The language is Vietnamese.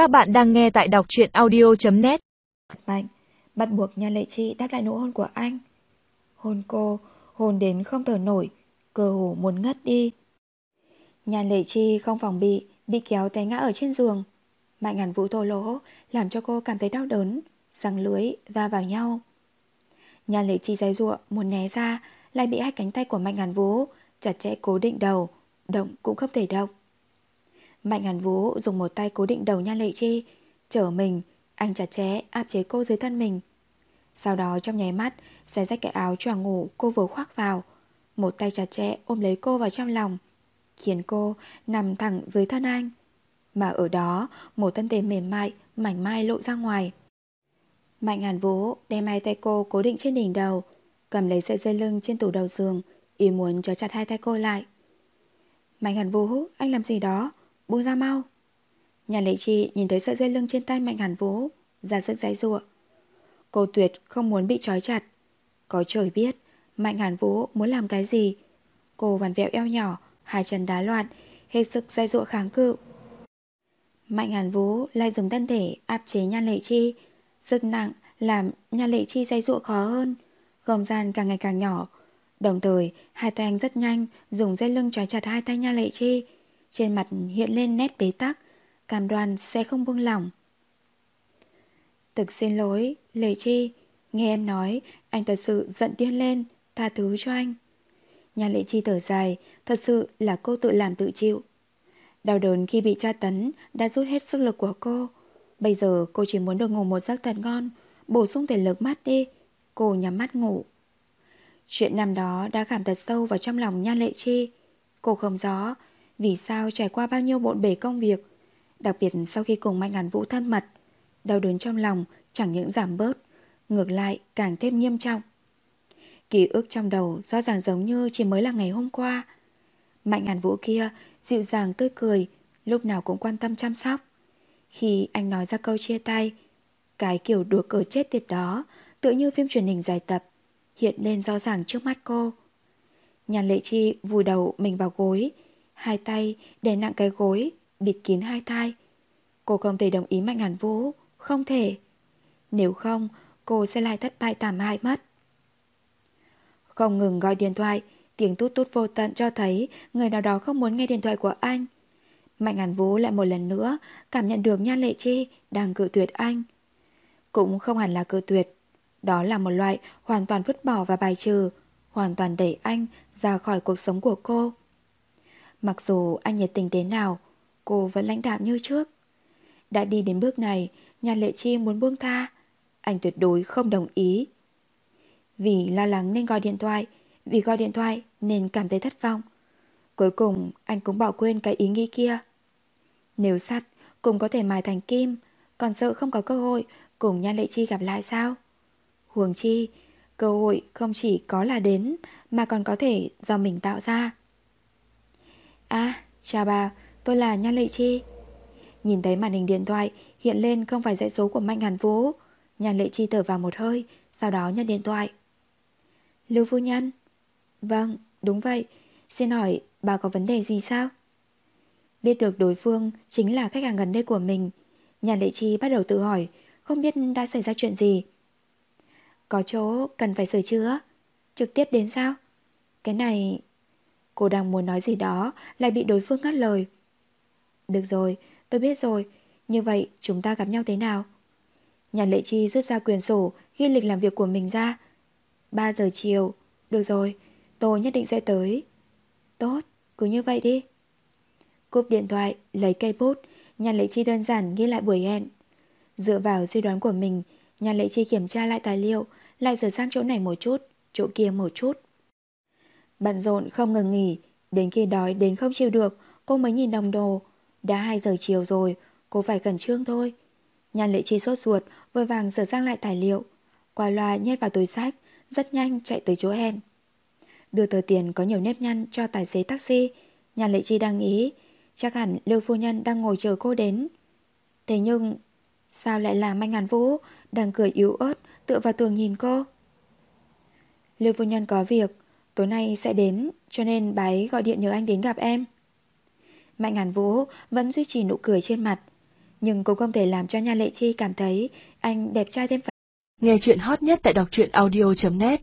Các bạn đang nghe tại đọc truyện audio.net Mạnh, bắt buộc Nhan Lệ Chi đáp lại nụ hôn của anh. Hôn cô, hôn đến không thở nổi, cơ hồ muốn ngất đi. Nhan Lệ Chi không phòng bị, bị kéo té ngã ở trên giường. Mạnh ngàn vũ thô lỗ, làm cho cô cảm thấy đau đớn, răng lưới va vào nhau. Nhan Lệ Chi dây ruộng, muốn né ra, lại bị hai cánh tay của Mạnh ngàn vũ chặt chẽ cố định đầu, động cũng không thể động. Mạnh Hàn vũ dùng một tay cố định đầu Nhan Lệ Chi, chở mình, anh chặt chẽ áp chế cô dưới thân mình. Sau đó trong nháy mắt, xé rách cái áo choàng ngủ cô vừa khoác vào, một tay chặt chẽ ôm lấy cô vào trong lòng, khiến cô nằm thẳng dưới thân anh. Mà ở đó, một thân thể mềm mại, mảnh mai lộ ra ngoài. Mạnh Hàn vũ đem hai tay cô cố định trên đỉnh đầu, cầm lấy sợi dây lưng trên tủ đầu giường, ý muốn cho chặt hai tay cô lại. Mạnh Hàn vũ, anh làm gì đó? Buông ra mau. Nhà lệ chi nhìn thấy sợi dây lưng trên tay Mạnh Hàn Vũ, ra sức giấy rụa. Cô tuyệt không muốn bị trói chặt. Có trời biết, Mạnh Hàn Vũ muốn làm cái gì. Cô vằn vẹo eo nhỏ, hai chân đá loạn, hết sức dây dụa kháng cự. Mạnh Hàn Vũ lại dùng thân thể áp chế Nhan Lệ Chi. Sức nặng làm Nhan Lệ Chi dây dụa khó hơn, không gian càng ngày càng nhỏ. Đồng thời, hai tay anh rất nhanh dùng dây lưng trói chặt hai tay Nhan Lệ Chi. Trên mặt hiện lên nét bế tắc, cam đoan sẽ không buông lỏng. Thực xin lỗi, Lệ Chi, nghe em nói, anh thật sự giận điên lên, tha thứ cho anh. Nhà Lệ Chi thở dài, thật sự là cô tự làm tự chịu. Đau đớn khi bị tra tấn đã rút hết sức lực của cô. Bây giờ cô chỉ muốn được ngủ một giấc thật ngon, bổ sung thể lực mắt đi. Cô nhắm mắt ngủ. Chuyện năm đó đã cảm thật sâu vào trong lòng Nhan Lệ Chi. Cô không rõ vì sao trải qua bao nhiêu bộn bề công việc Đặc biệt sau khi cùng Mạnh Ngàn Vũ thân mật, đau đớn trong lòng chẳng những giảm bớt, ngược lại càng thêm nghiêm trọng. Ký ức trong đầu rõ ràng giống như chỉ mới là ngày hôm qua. Mạnh Ngàn Vũ kia dịu dàng tươi cười, lúc nào cũng quan tâm chăm sóc. Khi anh nói ra câu chia tay, cái kiểu đùa cờ chết tiệt đó tựa như phim truyền hình dài tập, hiện lên rõ ràng trước mắt cô. Nhàn lệ chi vùi đầu mình vào gối, hai tay đè nặng cái gối bịt kín hai tai. Cô không thể đồng ý Mạnh Hàn Vũ, không thể. Nếu không, cô sẽ lại thất bại thảm hại mất. Không ngừng gọi điện thoại, tiếng tút tút vô tận cho thấy người nào đó không muốn nghe điện thoại của anh. Mạnh Hàn Vũ lại một lần nữa cảm nhận được Nhan Lệ Chi đang cự tuyệt anh. Cũng không hẳn là cự tuyệt, đó là một loại hoàn toàn vứt bỏ và bài trừ, hoàn toàn đẩy anh ra khỏi cuộc sống của cô. Mặc dù anh nhiệt tình thế nào, cô vẫn lãnh đạm như trước. Đã đi đến bước này, nhà lệ chi muốn buông tha. Anh tuyệt đối không đồng ý. Vì lo lắng nên gọi điện thoại, vì gọi điện thoại nên cảm thấy thất vọng. Cuối cùng anh cũng bỏ quên cái ý nghĩ kia. Nếu sắt cũng có thể mài thành kim, còn sợ không có cơ hội cùng Nhan Lệ Chi gặp lại sao? Huồng chi, cơ hội không chỉ có là đến mà còn có thể do mình tạo ra. À, chào bà, tôi là Nhan Lệ Chi. Nhìn thấy màn hình điện thoại hiện lên không phải dãy số của Mạnh Hàn Vũ. Nhan Lệ Chi thở vào một hơi, sau đó nhận điện thoại. Lưu Phu Nhân? Vâng, đúng vậy. Xin hỏi bà có vấn đề gì sao? Biết được đối phương chính là khách hàng gần đây của mình. Nhan Lệ Chi bắt đầu tự hỏi, không biết đã xảy ra chuyện gì. Có chỗ cần phải sửa chữa. Trực tiếp đến sao? Cái này... Cô đang muốn nói gì đó lại bị đối phương ngắt lời. Được rồi, tôi biết rồi. Như vậy chúng ta gặp nhau thế nào? Nhà lệ chi rút ra quyền sổ ghi lịch làm việc của mình ra. 3 giờ chiều. Được rồi, tôi nhất định sẽ tới. Tốt, cứ như vậy đi. Cúp điện thoại, lấy cây bút, nhà lệ chi đơn giản ghi lại buổi hẹn. Dựa vào suy đoán của mình, nhà lệ chi kiểm tra lại tài liệu, lại sửa sang chỗ này một chút, chỗ kia một chút. Bận rộn không ngừng nghỉ, đến khi đói đến không chịu được, cô mới nhìn đồng đồ. Đã 2 giờ chiều rồi, cô phải cẩn trương thôi. Nhan lệ chi sốt ruột, vội vàng sửa sang lại tài liệu. Qua loa nhét vào túi sách, rất nhanh chạy tới chỗ hẹn. Đưa tờ tiền có nhiều nếp nhăn cho tài xế taxi. Nhan lệ chi đang nghĩ, chắc hẳn Lưu Phu Nhân đang ngồi chờ cô đến. Thế nhưng, sao lại là Manh Ngàn Vũ đang cười yếu ớt tựa vào tường nhìn cô? Lưu Phu Nhân có việc, tối nay sẽ đến, cho nên bà ấy gọi điện nhờ anh đến gặp em. Mạnh Ngàn Vũ vẫn duy trì nụ cười trên mặt. nhưng cũng không thể làm cho Nha Lệ Chi cảm thấy anh đẹp trai thêm phần. Nghe chuyện hot nhất tại đọc truyện audio.net